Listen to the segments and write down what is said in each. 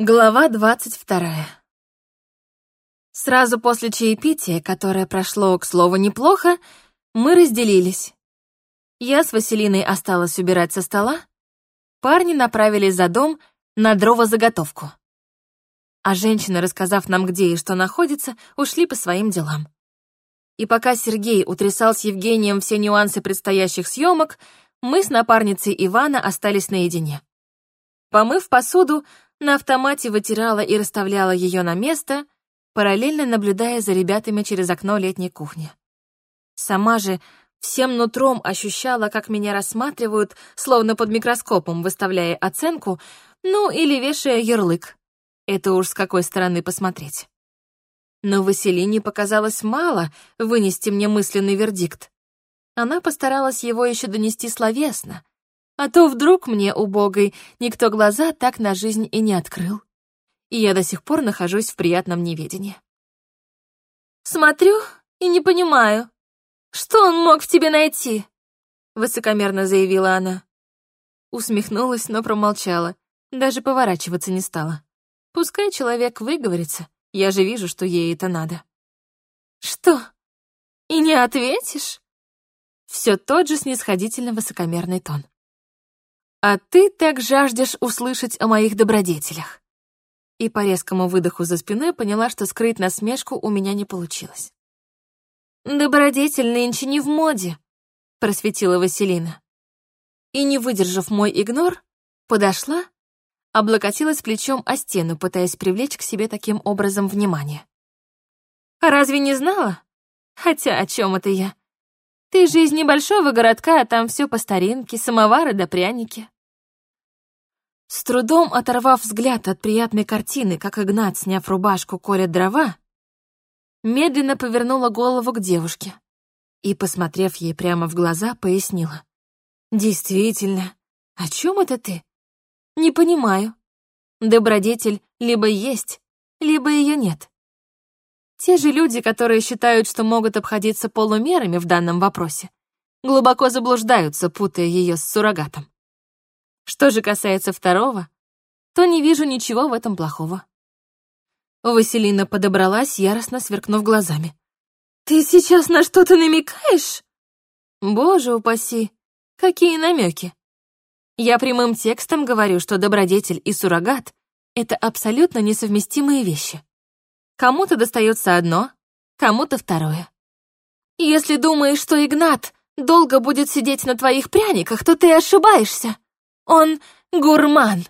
Глава двадцать вторая. Сразу после чаепития, которое прошло, к слову, неплохо, мы разделились. Я с Василиной осталась убирать со стола, парни направились за дом на дровозаготовку. А женщины, рассказав нам, где и что находится, ушли по своим делам. И пока Сергей утрясал с Евгением все нюансы предстоящих съемок, мы с напарницей Ивана остались наедине. Помыв посуду, на автомате вытирала и расставляла ее на место, параллельно наблюдая за ребятами через окно летней кухни. Сама же всем нутром ощущала, как меня рассматривают, словно под микроскопом, выставляя оценку, ну или вешая ярлык. Это уж с какой стороны посмотреть. Но Василине показалось мало вынести мне мысленный вердикт. Она постаралась его еще донести словесно, а то вдруг мне, убогой, никто глаза так на жизнь и не открыл. И я до сих пор нахожусь в приятном неведении. «Смотрю и не понимаю, что он мог в тебе найти?» Высокомерно заявила она. Усмехнулась, но промолчала, даже поворачиваться не стала. Пускай человек выговорится, я же вижу, что ей это надо. «Что, и не ответишь?» Все тот же снисходительно высокомерный тон. А ты так жаждешь услышать о моих добродетелях. И по резкому выдоху за спиной поняла, что скрыть насмешку у меня не получилось. «Добродетель нынче не в моде», — просветила Василина. И, не выдержав мой игнор, подошла, облокотилась плечом о стену, пытаясь привлечь к себе таким образом внимание. «Разве не знала? Хотя о чем это я? Ты же из небольшого городка, а там все по старинке, самовары да пряники. С трудом оторвав взгляд от приятной картины, как Игнат, сняв рубашку, колет дрова, медленно повернула голову к девушке и, посмотрев ей прямо в глаза, пояснила. «Действительно, о чем это ты? Не понимаю. Добродетель либо есть, либо ее нет. Те же люди, которые считают, что могут обходиться полумерами в данном вопросе, глубоко заблуждаются, путая ее с суррогатом. Что же касается второго, то не вижу ничего в этом плохого. Василина подобралась, яростно сверкнув глазами. «Ты сейчас на что-то намекаешь?» «Боже упаси, какие намеки!» Я прямым текстом говорю, что добродетель и суррогат — это абсолютно несовместимые вещи. Кому-то достается одно, кому-то второе. Если думаешь, что Игнат долго будет сидеть на твоих пряниках, то ты ошибаешься. Он гурман.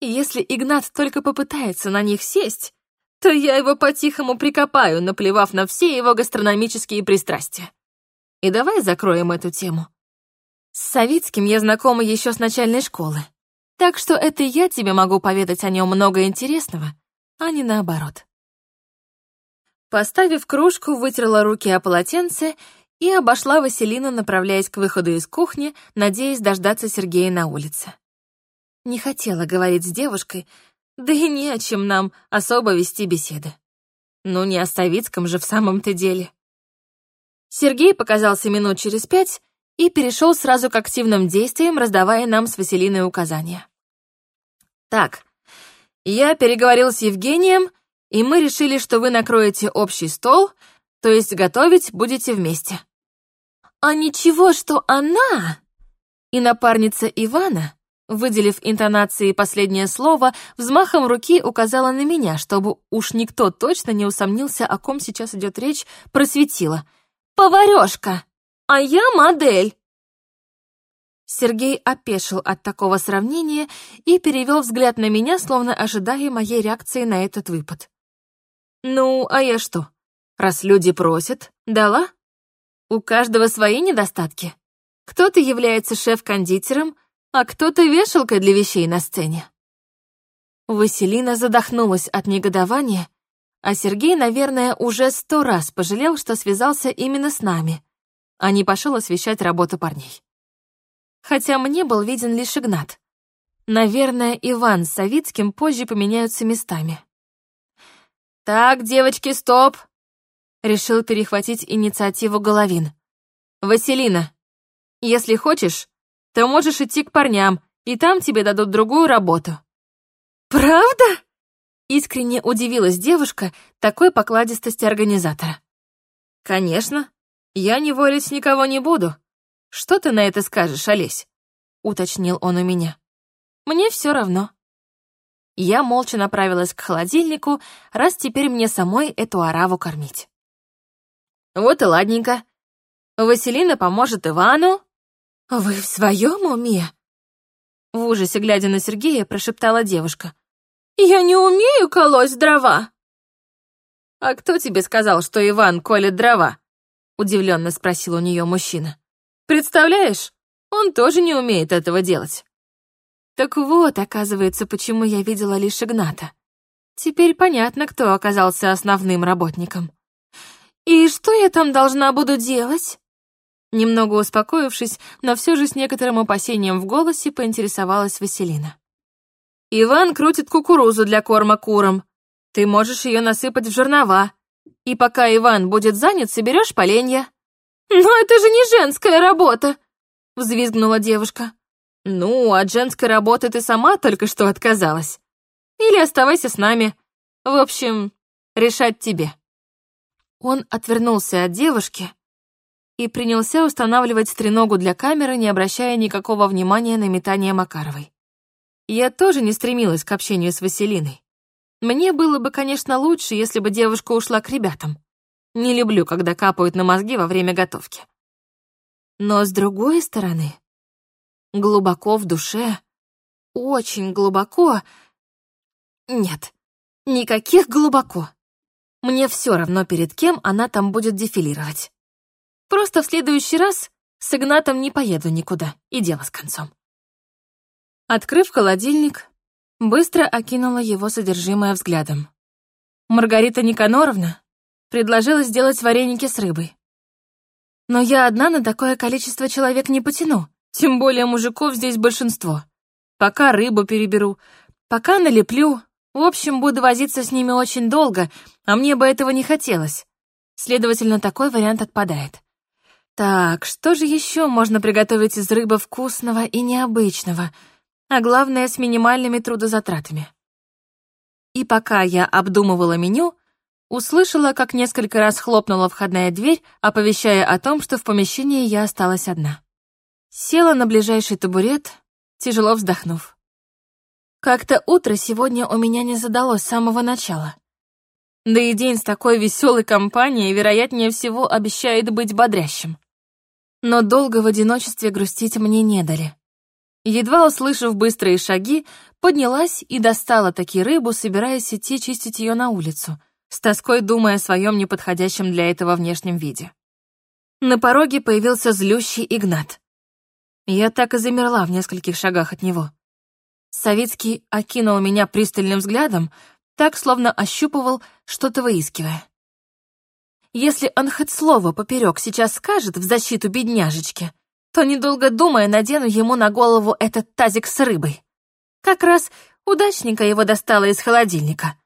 Если Игнат только попытается на них сесть, то я его по-тихому прикопаю, наплевав на все его гастрономические пристрастия. И давай закроем эту тему. С Савицким я знакома еще с начальной школы, так что это я тебе могу поведать о нем много интересного, а не наоборот. Поставив кружку, вытерла руки о полотенце и обошла Василину, направляясь к выходу из кухни, надеясь дождаться Сергея на улице. Не хотела говорить с девушкой, да и не о чем нам особо вести беседы. Ну, не о Ставицком же в самом-то деле. Сергей показался минут через пять и перешел сразу к активным действиям, раздавая нам с Василиной указания. «Так, я переговорил с Евгением, и мы решили, что вы накроете общий стол — то есть готовить будете вместе. А ничего, что она... И напарница Ивана, выделив интонацией последнее слово, взмахом руки указала на меня, чтобы уж никто точно не усомнился, о ком сейчас идет речь, просветила. «Поварёшка! А я модель!» Сергей опешил от такого сравнения и перевел взгляд на меня, словно ожидая моей реакции на этот выпад. «Ну, а я что? Раз люди просят, дала. У каждого свои недостатки. Кто-то является шеф-кондитером, а кто-то вешалкой для вещей на сцене. Василина задохнулась от негодования, а Сергей, наверное, уже сто раз пожалел, что связался именно с нами, а не пошел освещать работу парней. Хотя мне был виден лишь Игнат. Наверное, Иван с Савицким позже поменяются местами. «Так, девочки, стоп!» Решил перехватить инициативу Головин. «Василина, если хочешь, то можешь идти к парням, и там тебе дадут другую работу. «Правда?» Искренне удивилась девушка такой покладистости организатора. «Конечно. Я не волить никого не буду. Что ты на это скажешь, Олесь?» — уточнил он у меня. «Мне все равно». Я молча направилась к холодильнику, раз теперь мне самой эту ораву кормить. «Вот и ладненько. Василина поможет Ивану». «Вы в своем уме?» В ужасе, глядя на Сергея, прошептала девушка. «Я не умею колоть дрова!» «А кто тебе сказал, что Иван колет дрова?» Удивленно спросил у нее мужчина. «Представляешь, он тоже не умеет этого делать». Так вот, оказывается, почему я видела лишь Игната. Теперь понятно, кто оказался основным работником. «И что я там должна буду делать?» Немного успокоившись, но все же с некоторым опасением в голосе поинтересовалась Василина. «Иван крутит кукурузу для корма курам. Ты можешь ее насыпать в жернова. И пока Иван будет занят, соберешь поленья». «Но это же не женская работа!» — взвизгнула девушка. «Ну, от женской работы ты сама только что отказалась. Или оставайся с нами. В общем, решать тебе». Он отвернулся от девушки, и принялся устанавливать стреногу для камеры, не обращая никакого внимания на метание Макаровой. Я тоже не стремилась к общению с Василиной. Мне было бы, конечно, лучше, если бы девушка ушла к ребятам. Не люблю, когда капают на мозги во время готовки. Но с другой стороны, глубоко в душе, очень глубоко... Нет, никаких глубоко. Мне все равно, перед кем она там будет дефилировать. Просто в следующий раз с Игнатом не поеду никуда, и дело с концом. Открыв холодильник, быстро окинула его содержимое взглядом. Маргарита Никаноровна предложила сделать вареники с рыбой. Но я одна на такое количество человек не потяну, тем более мужиков здесь большинство. Пока рыбу переберу, пока налеплю, в общем, буду возиться с ними очень долго, а мне бы этого не хотелось. Следовательно, такой вариант отпадает. Так, что же еще можно приготовить из рыбы вкусного и необычного, а главное, с минимальными трудозатратами? И пока я обдумывала меню, услышала, как несколько раз хлопнула входная дверь, оповещая о том, что в помещении я осталась одна. Села на ближайший табурет, тяжело вздохнув. Как-то утро сегодня у меня не задалось с самого начала. Да и день с такой веселой компанией, вероятнее всего, обещает быть бодрящим но долго в одиночестве грустить мне не дали. Едва услышав быстрые шаги, поднялась и достала таки рыбу, собираясь идти чистить ее на улицу, с тоской думая о своем неподходящем для этого внешнем виде. На пороге появился злющий Игнат. Я так и замерла в нескольких шагах от него. Савицкий окинул меня пристальным взглядом, так, словно ощупывал, что-то выискивая. Если он хоть слово поперек сейчас скажет в защиту бедняжечки, то, недолго думая, надену ему на голову этот тазик с рыбой. Как раз удачненько его достала из холодильника.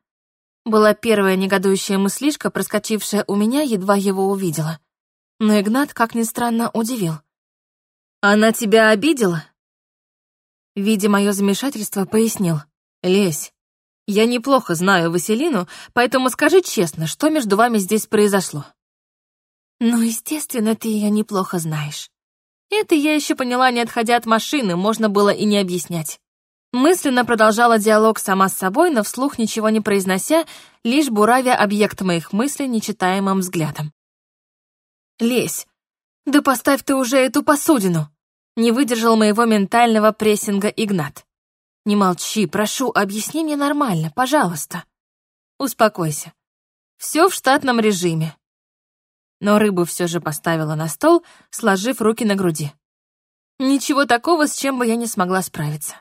Была первая негодующая мыслишка, проскочившая у меня, едва его увидела. Но Игнат, как ни странно, удивил. «Она тебя обидела?» Видя мое замешательство, пояснил. «Лезь, я неплохо знаю Василину, поэтому скажи честно, что между вами здесь произошло?» «Ну, естественно, ты ее неплохо знаешь. Это я еще поняла, не отходя от машины, можно было и не объяснять. Мысленно продолжала диалог сама с собой, но вслух ничего не произнося, лишь буравя объект моих мыслей нечитаемым взглядом. «Лезь! Да поставь ты уже эту посудину!» Не выдержал моего ментального прессинга Игнат. Не молчи, прошу, объясни мне нормально, пожалуйста. Успокойся. Все в штатном режиме. Но рыбу все же поставила на стол, сложив руки на груди. Ничего такого, с чем бы я не смогла справиться.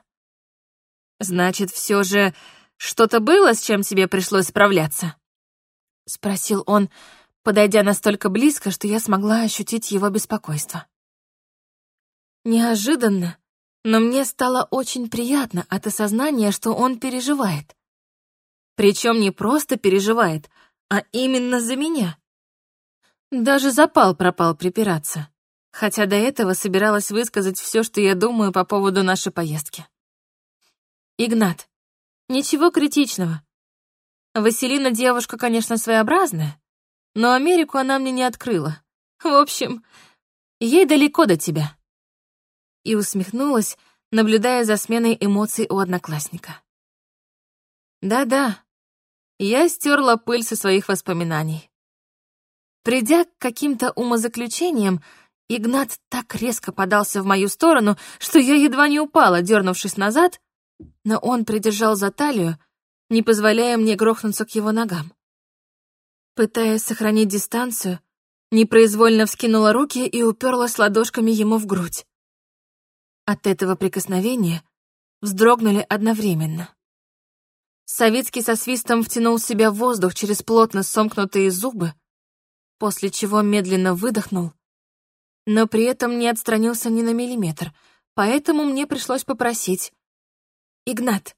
Значит, все же что-то было, с чем тебе пришлось справляться? Спросил он, подойдя настолько близко, что я смогла ощутить его беспокойство. Неожиданно но мне стало очень приятно от осознания, что он переживает. Причем не просто переживает, а именно за меня. Даже запал пропал припираться, хотя до этого собиралась высказать все, что я думаю по поводу нашей поездки. «Игнат, Ничего критичного. Василина девушка, конечно, своеобразная, но Америку она мне не открыла. В общем, ей далеко до тебя. И усмехнулась, наблюдая за сменой эмоций у одноклассника. Да-да, я стерла пыль со своих воспоминаний. Придя к каким-то умозаключениям, Игнат так резко подался в мою сторону, что я едва не упала, дернувшись назад, но он придержал за талию, не позволяя мне грохнуться к его ногам. Пытаясь сохранить дистанцию, непроизвольно вскинула руки и уперлась ладошками ему в грудь. От этого прикосновения вздрогнули одновременно. Савицкий со свистом втянул в себя воздух через плотно сомкнутые зубы, после чего медленно выдохнул, но при этом не отстранился ни на миллиметр, поэтому мне пришлось попросить. «Игнат,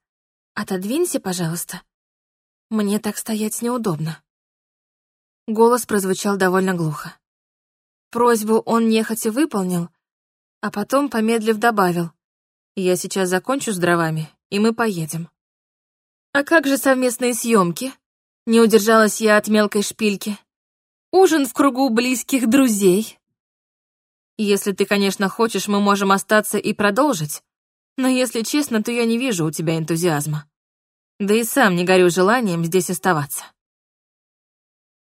отодвинься, пожалуйста. Мне так стоять неудобно». Голос прозвучал довольно глухо. Просьбу он нехотя выполнил, а потом, помедлив, добавил. «Я сейчас закончу с дровами, и мы поедем». «А как же совместные съемки?» Не удержалась я от мелкой шпильки. Ужин в кругу близких друзей. Если ты, конечно, хочешь, мы можем остаться и продолжить. Но если честно, то я не вижу у тебя энтузиазма. Да и сам не горю желанием здесь оставаться.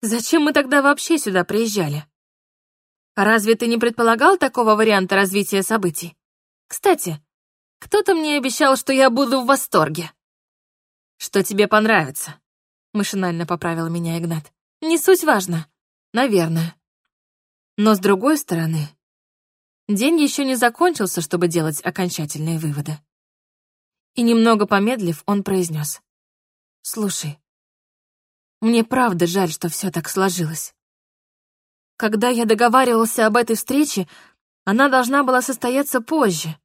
Зачем мы тогда вообще сюда приезжали? Разве ты не предполагал такого варианта развития событий? Кстати, кто-то мне обещал, что я буду в восторге. Что тебе понравится, машинально поправил меня Игнат. Не суть важно. Наверное. Но с другой стороны, день еще не закончился, чтобы делать окончательные выводы. И немного помедлив, он произнес: "Слушай, мне правда жаль, что все так сложилось. Когда я договаривался об этой встрече, она должна была состояться позже.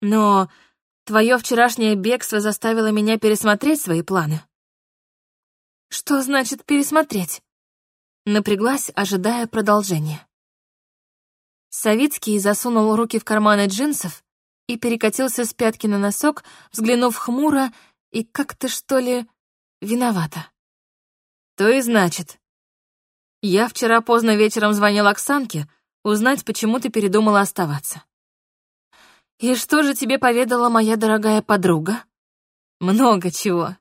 Но твое вчерашнее бегство заставило меня пересмотреть свои планы. Что значит пересмотреть? напряглась, ожидая продолжения. Савицкий засунул руки в карманы джинсов и перекатился с пятки на носок, взглянув хмуро и как-то, что ли, виновато. То и значит. Я вчера поздно вечером звонил Оксанке узнать, почему ты передумала оставаться. И что же тебе поведала моя дорогая подруга? Много чего.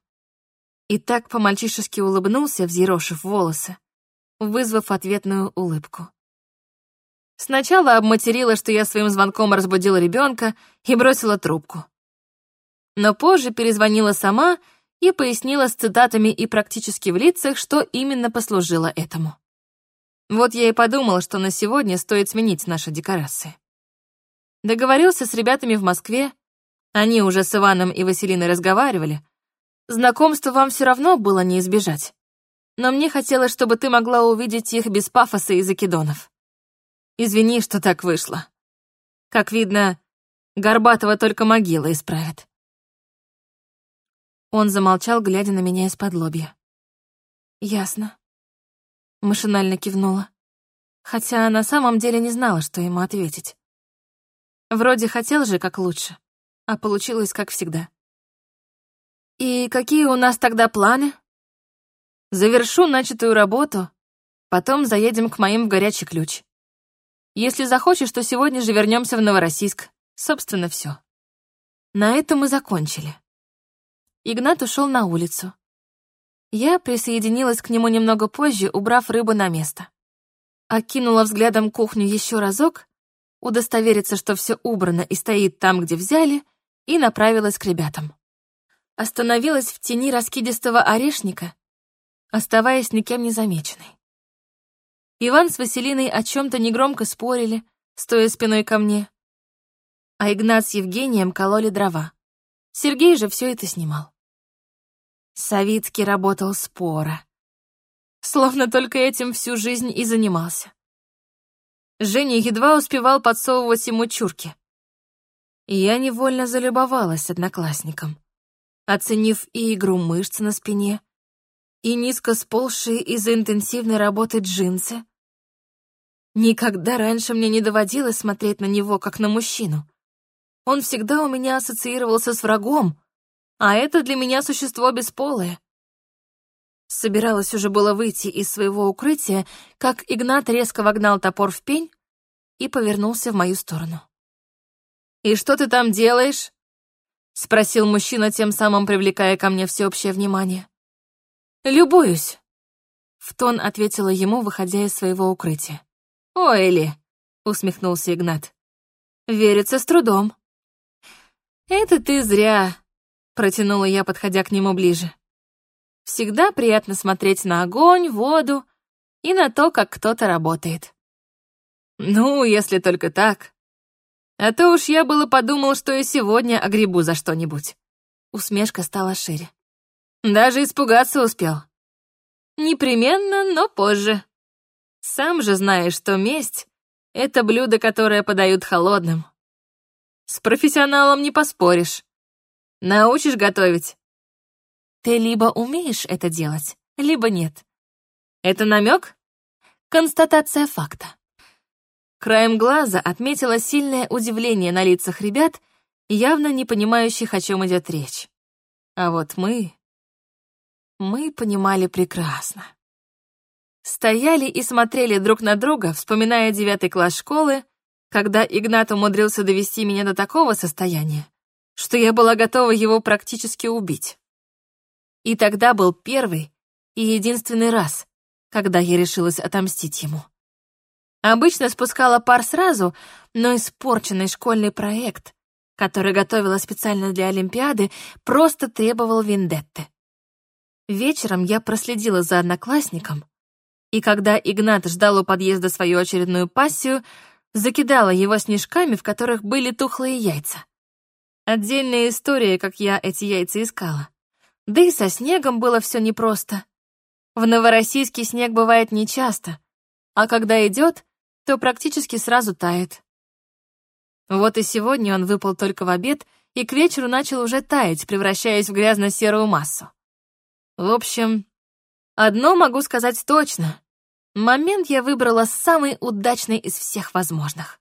И так по-мальчишески улыбнулся, взъерошив волосы вызвав ответную улыбку. Сначала обматерила, что я своим звонком разбудила ребенка и бросила трубку. Но позже перезвонила сама и пояснила с цитатами и практически в лицах, что именно послужило этому. Вот я и подумала, что на сегодня стоит сменить наши декорации. Договорился с ребятами в Москве, они уже с Иваном и Василиной разговаривали. Знакомство вам все равно было не избежать но мне хотелось, чтобы ты могла увидеть их без пафоса и закидонов. Извини, что так вышло. Как видно, Горбатова только могила исправит. Он замолчал, глядя на меня из-под лобья. «Ясно». Машинально кивнула. Хотя на самом деле не знала, что ему ответить. Вроде хотел же как лучше, а получилось как всегда. «И какие у нас тогда планы?» Завершу начатую работу, потом заедем к моим в горячий ключ. Если захочешь, то сегодня же вернемся в Новороссийск. Собственно, все. На этом мы закончили. Игнат ушел на улицу. Я присоединилась к нему немного позже, убрав рыбу на место. Окинула взглядом кухню еще разок, удостовериться, что все убрано и стоит там, где взяли, и направилась к ребятам. Остановилась в тени раскидистого орешника оставаясь никем не замеченной. Иван с Василиной о чем-то негромко спорили, стоя спиной ко мне, а Игнат с Евгением кололи дрова. Сергей же все это снимал. Савицкий работал споро. Словно только этим всю жизнь и занимался. Женя едва успевал подсовывать ему чурки. Я невольно залюбовалась одноклассником, оценив и игру мышц на спине, и низко сползшие из-за интенсивной работы джинсы. Никогда раньше мне не доводилось смотреть на него, как на мужчину. Он всегда у меня ассоциировался с врагом, А это для меня существо бесполое. Собиралась уже было выйти из своего укрытия, как Игнат резко вогнал топор в пень и повернулся в мою сторону. «И что ты там делаешь?» — спросил мужчина, тем самым привлекая ко мне всеобщее внимание. «Любуюсь», — в тон ответила ему, выходя из своего укрытия. «О, Эли!» — усмехнулся Игнат. «Верится с трудом». «Это ты зря», — протянула я, подходя к нему ближе. Всегда приятно смотреть на огонь, воду и на то, как кто-то работает. Ну, если только так. А то уж я было подумал, что и сегодня огребу за что-нибудь. Усмешка стала шире. Даже испугаться успел. Непременно, но позже. Сам же знаешь, что месть — это блюдо, которое подают холодным. С профессионалом не поспоришь. Научишь готовить? Ты либо умеешь это делать, либо нет. Это намек? Констатация факта. Краем глаза отметила сильное удивление на лицах ребят, явно не понимающих, о чем идет речь. А вот мы... Мы понимали прекрасно. Стояли и смотрели друг на друга, вспоминая девятый класс школы, когда Игнат умудрился довести меня до такого состояния, что я была готова его практически убить. И тогда был первый и единственный раз, когда я решилась отомстить ему. Обычно спускала пар сразу, но испорченный школьный проект, который готовила специально для Олимпиады, просто требовал вендетты. Вечером я проследила за одноклассником, и когда Игнат ждал у подъезда свою очередную пассию, закидала его снежками, в которых были тухлые яйца. Отдельная история, как я эти яйца искала. Да и со снегом было все непросто. В Новороссийске снег бывает нечасто, а когда идет, то практически сразу тает. Вот и сегодня он выпал только в обед и к вечеру начал уже таять, превращаясь в грязно-серую массу. В общем, одно могу сказать точно. Момент я выбрала самый удачный из всех возможных.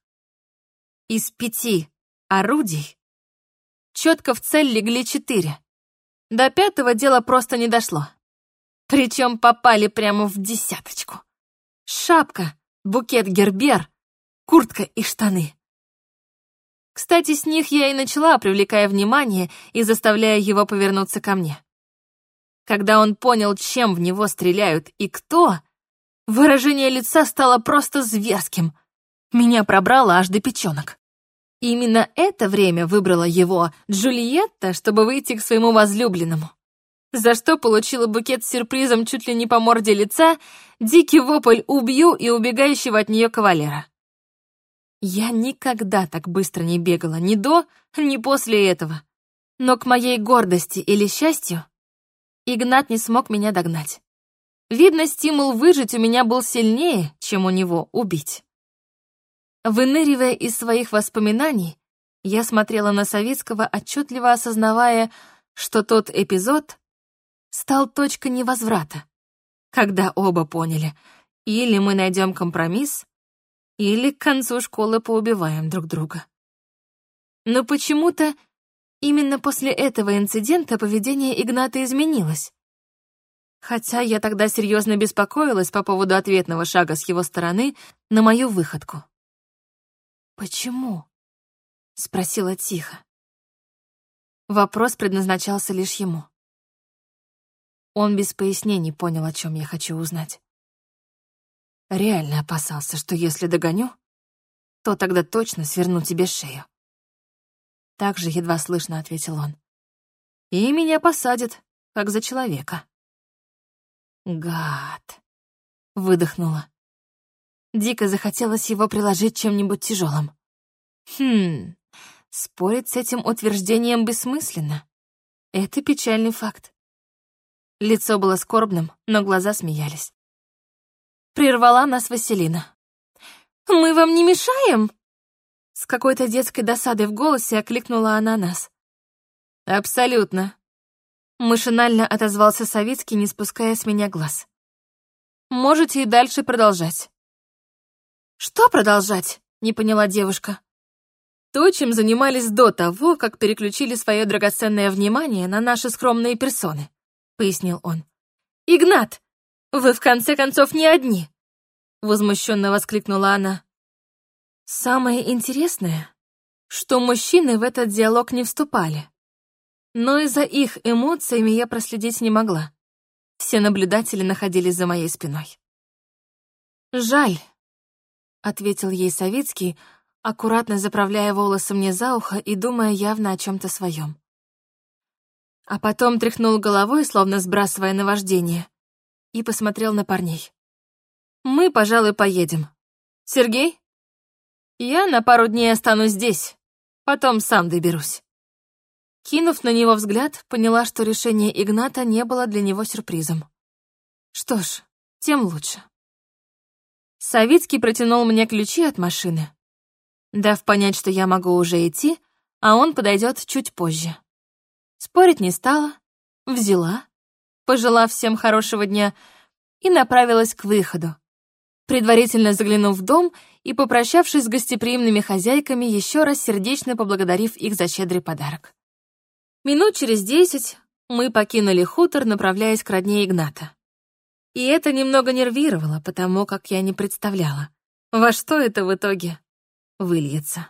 Из пяти орудий четко в цель легли четыре. До пятого дело просто не дошло. Причем попали прямо в десяточку. Шапка, букет гербер, куртка и штаны. Кстати, с них я и начала, привлекая внимание и заставляя его повернуться ко мне. Когда он понял, чем в него стреляют и кто, выражение лица стало просто зверским. Меня пробрало аж до печенок. Именно это время выбрала его, Джульетта, чтобы выйти к своему возлюбленному. За что получила букет с сюрпризом чуть ли не по морде лица, дикий вопль «убью» и убегающего от нее кавалера. Я никогда так быстро не бегала, ни до, ни после этого. Но к моей гордости или счастью Игнат не смог меня догнать. Видно, стимул выжить у меня был сильнее, чем у него убить. Выныривая из своих воспоминаний, я смотрела на Советского, отчетливо осознавая, что тот эпизод стал точкой невозврата, когда оба поняли, или мы найдем компромисс, или к концу школы поубиваем друг друга. Но почему-то именно после этого инцидента поведение Игната изменилось. Хотя я тогда серьезно беспокоилась по поводу ответного шага с его стороны на мою выходку. «Почему?» — спросила тихо. Вопрос предназначался лишь ему. Он без пояснений понял, о чем я хочу узнать. Реально опасался, что если догоню, то тогда точно сверну тебе шею. Так же едва слышно ответил он. И меня посадят, как за человека. Гад. Выдохнула. Дико захотелось его приложить чем-нибудь тяжелым. Хм, спорить с этим утверждением бессмысленно. Это печальный факт. Лицо было скорбным, но глаза смеялись. Прервала нас Василина. «Мы вам не мешаем?» С какой-то детской досадой в голосе окликнула она нас. «Абсолютно», — машинально отозвался Савицкий, не спуская с меня глаз. «Можете и дальше продолжать». «Что продолжать?» — не поняла девушка. то, чем занимались до того, как переключили свое драгоценное внимание на наши скромные персоны», — пояснил он. «Игнат, вы в конце концов не одни!» — возмущенно воскликнула она. Самое интересное, что мужчины в этот диалог не вступали. Но и за их эмоциями я проследить не могла. Все наблюдатели находились за моей спиной. «Жаль», — ответил ей Савицкий, аккуратно заправляя волосы мне за ухо и думая явно о чем то своем. А потом тряхнул головой, словно сбрасывая наваждение, и посмотрел на парней. «Мы, пожалуй, поедем. Сергей?» Я на пару дней останусь здесь, потом сам доберусь. Кинув на него взгляд, поняла, что решение Игната не было для него сюрпризом. Что ж, тем лучше. Савицкий протянул мне ключи от машины, дав понять, что я могу уже идти, а он подойдет чуть позже. Спорить не стала, взяла, пожелав всем хорошего дня, и направилась к выходу, предварительно заглянув в дом и попрощавшись с гостеприимными хозяйками, еще раз сердечно поблагодарив их за щедрый подарок. Минут через десять мы покинули хутор, направляясь к родне Игната. И это немного нервировало, потому как я не представляла, во что это в итоге выльется.